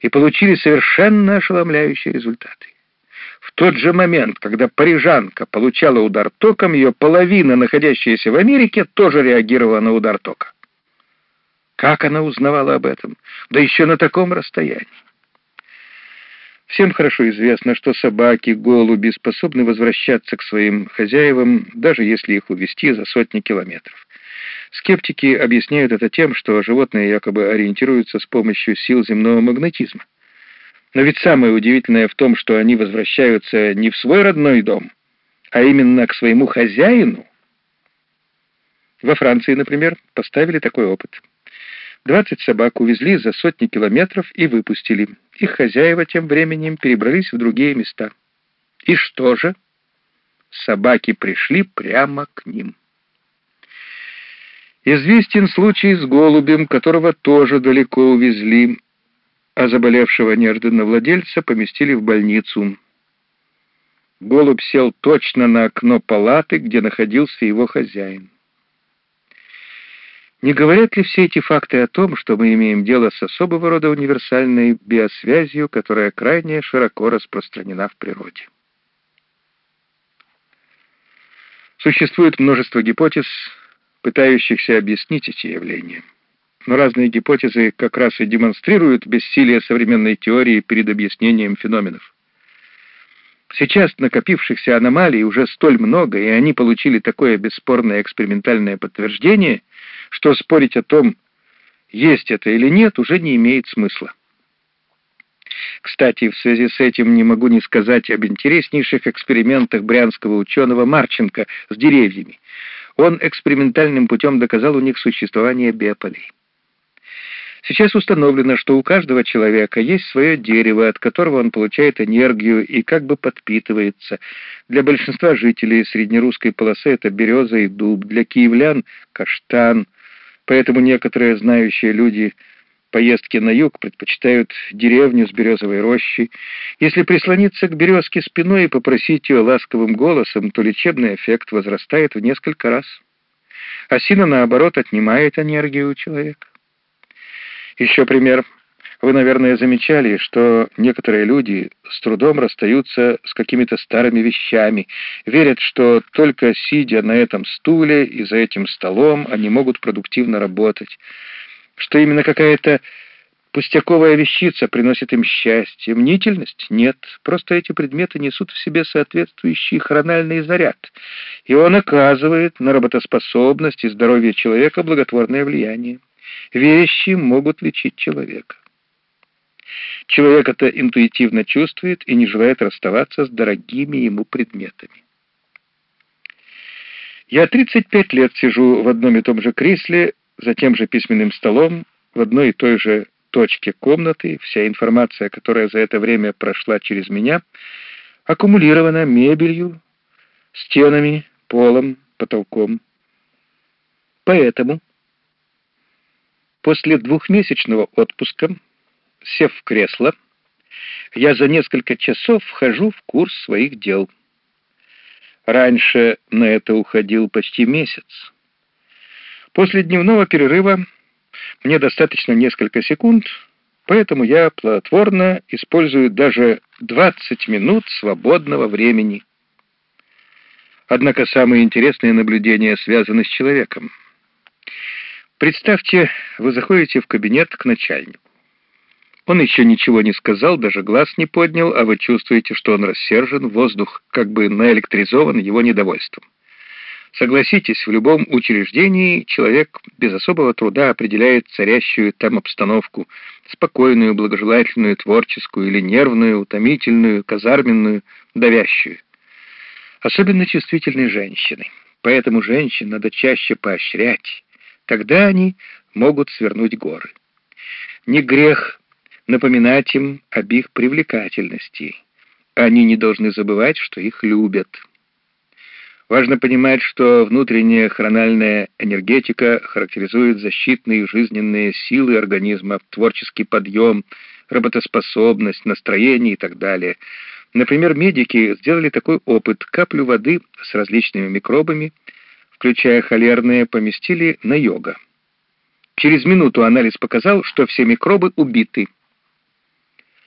и получили совершенно ошеломляющие результаты. В тот же момент, когда парижанка получала удар током, ее половина, находящаяся в Америке, тоже реагировала на удар тока. Как она узнавала об этом? Да еще на таком расстоянии. Всем хорошо известно, что собаки, голуби способны возвращаться к своим хозяевам, даже если их увезти за сотни километров. Скептики объясняют это тем, что животные якобы ориентируются с помощью сил земного магнетизма. Но ведь самое удивительное в том, что они возвращаются не в свой родной дом, а именно к своему хозяину. Во Франции, например, поставили такой опыт. 20 собак увезли за сотни километров и выпустили. Их хозяева тем временем перебрались в другие места. И что же? Собаки пришли прямо к ним. Известен случай с голубем, которого тоже далеко увезли, а заболевшего неожиданно владельца поместили в больницу. Голубь сел точно на окно палаты, где находился его хозяин. Не говорят ли все эти факты о том, что мы имеем дело с особого рода универсальной биосвязью, которая крайне широко распространена в природе? Существует множество гипотез, пытающихся объяснить эти явления. Но разные гипотезы как раз и демонстрируют бессилие современной теории перед объяснением феноменов. Сейчас накопившихся аномалий уже столь много, и они получили такое бесспорное экспериментальное подтверждение, что спорить о том, есть это или нет, уже не имеет смысла. Кстати, в связи с этим не могу не сказать об интереснейших экспериментах брянского ученого Марченко с деревьями. Он экспериментальным путем доказал у них существование биополей. Сейчас установлено, что у каждого человека есть свое дерево, от которого он получает энергию и как бы подпитывается. Для большинства жителей среднерусской полосы это береза и дуб, для киевлян — каштан. Поэтому некоторые знающие люди поездки на юг предпочитают деревню с березовой рощей. Если прислониться к березке спиной и попросить ее ласковым голосом, то лечебный эффект возрастает в несколько раз. Осина, наоборот, отнимает энергию у человека. Еще пример. Вы, наверное, замечали, что некоторые люди с трудом расстаются с какими-то старыми вещами, верят, что только сидя на этом стуле и за этим столом они могут продуктивно работать, что именно какая-то пустяковая вещица приносит им счастье. Мнительность? Нет. Просто эти предметы несут в себе соответствующий хрональный заряд, и он оказывает на работоспособность и здоровье человека благотворное влияние. Вещи могут лечить человека. Человек это интуитивно чувствует и не желает расставаться с дорогими ему предметами. Я 35 лет сижу в одном и том же кресле, за тем же письменным столом, в одной и той же точке комнаты, вся информация, которая за это время прошла через меня, аккумулирована мебелью, стенами, полом, потолком. Поэтому После двухмесячного отпуска, сев в кресло, я за несколько часов вхожу в курс своих дел. Раньше на это уходил почти месяц. После дневного перерыва мне достаточно несколько секунд, поэтому я плодотворно использую даже 20 минут свободного времени. Однако самые интересные наблюдения связаны с человеком. Представьте, вы заходите в кабинет к начальнику. Он еще ничего не сказал, даже глаз не поднял, а вы чувствуете, что он рассержен, воздух как бы наэлектризован его недовольством. Согласитесь, в любом учреждении человек без особого труда определяет царящую там обстановку, спокойную, благожелательную, творческую или нервную, утомительную, казарменную, давящую. Особенно чувствительные женщины. Поэтому женщин надо чаще поощрять, Тогда они могут свернуть горы. Не грех напоминать им об их привлекательности. Они не должны забывать, что их любят. Важно понимать, что внутренняя хрональная энергетика характеризует защитные жизненные силы организма, творческий подъем, работоспособность, настроение и так далее. Например, медики сделали такой опыт. Каплю воды с различными микробами – включая холерные, поместили на йога. Через минуту анализ показал, что все микробы убиты –